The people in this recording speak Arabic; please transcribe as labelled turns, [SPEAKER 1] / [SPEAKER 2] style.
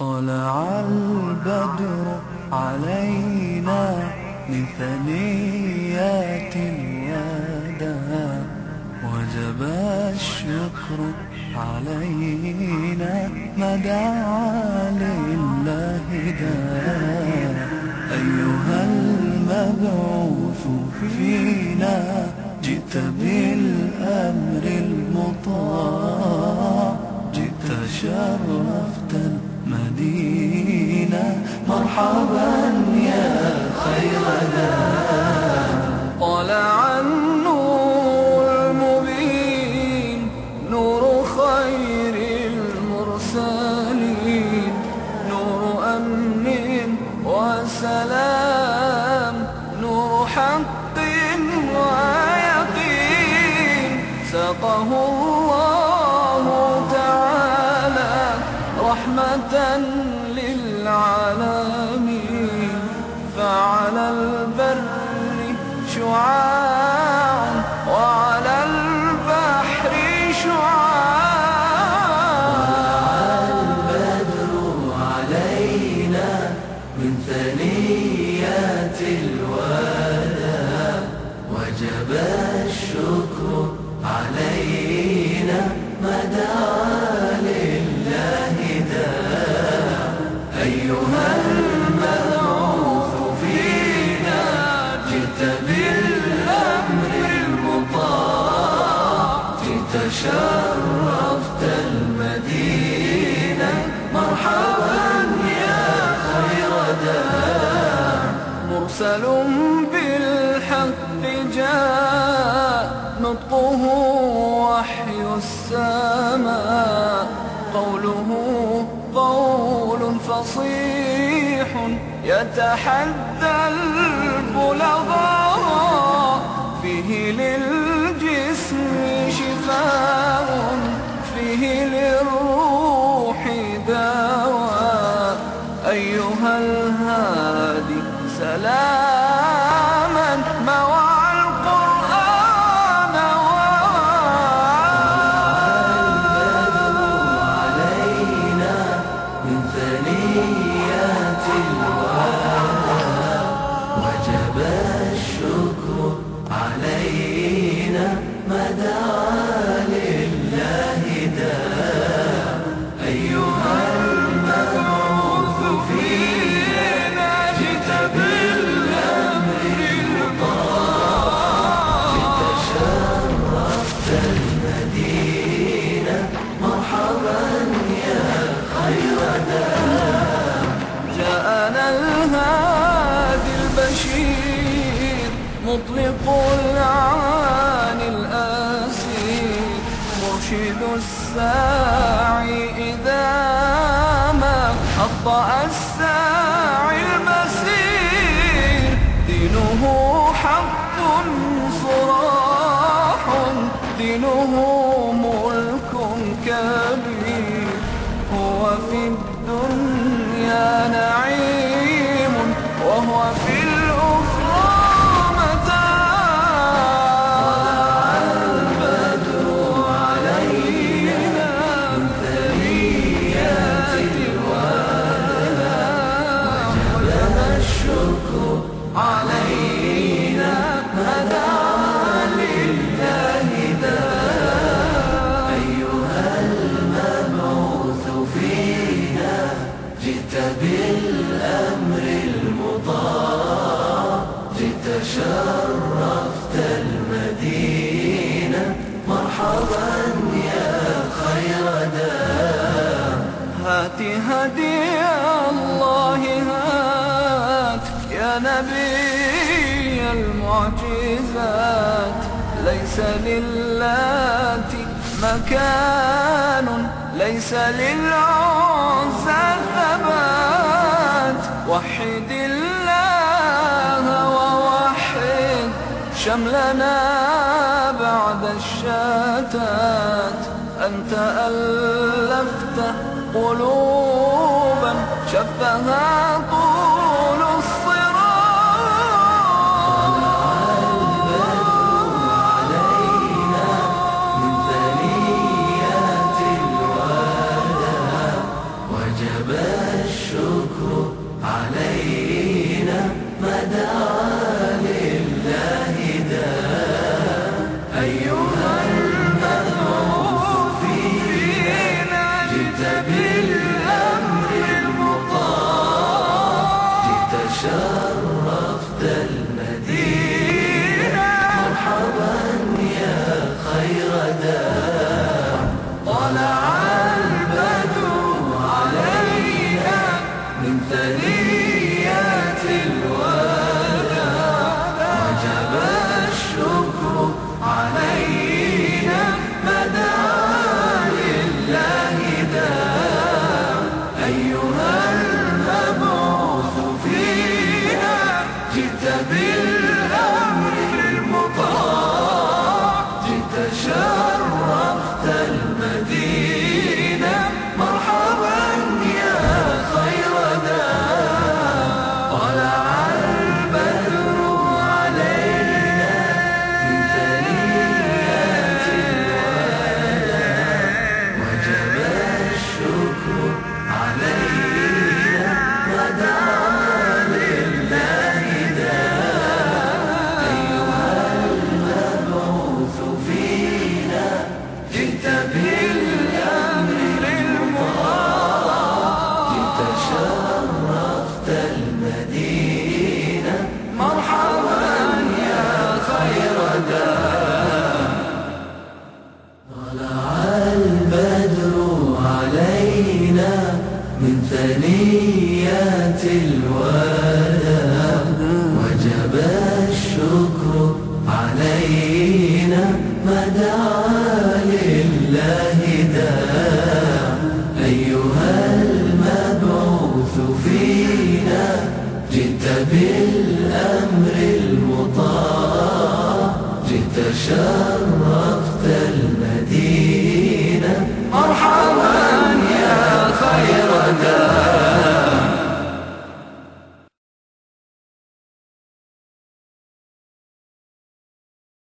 [SPEAKER 1] طلع البدر علينا من ثنيات الوداع وجب الشكر علينا ما دعا لله داع أيها المبعوث فينا جئت بالأمر المطاع جئت شرفت المدينة. مرحبا يا خير طلع النور المبين نور خير المرسلين. نور أمن وسلام نور حق ويقين. سقه الله فعلى البر شعاع وعلى البحر شعاع.
[SPEAKER 2] البدر علينا من ثنيات الوداع وجب الشكر علينا ما
[SPEAKER 1] مرسل بالحق جاء نطقه وحي السماء قوله قول فصيح يتحدى البلغاء فيه للجسم مطلق العاني الآسير مرشد الساعي إذا ما أخطأ الساعي المسير. دينه حق صراح دينه ملك كبير. هو في الدنيا نعيم. نبي المعجزات ليس للات مكان ليس للعزى ثبات وحد الله ووحد شملنا بعد الشتات. أنت ألفت قلوبا شبها طول فينا مدى لله دا أيها المذعوف فينا جئت بالأمر المطاع جئت شرفت المدينة مرحبا يا خير داع طلع البدو علينا
[SPEAKER 2] من ثنينا أيها المبعوث فينا
[SPEAKER 1] جئت
[SPEAKER 2] بالله ثنيات
[SPEAKER 1] الوالد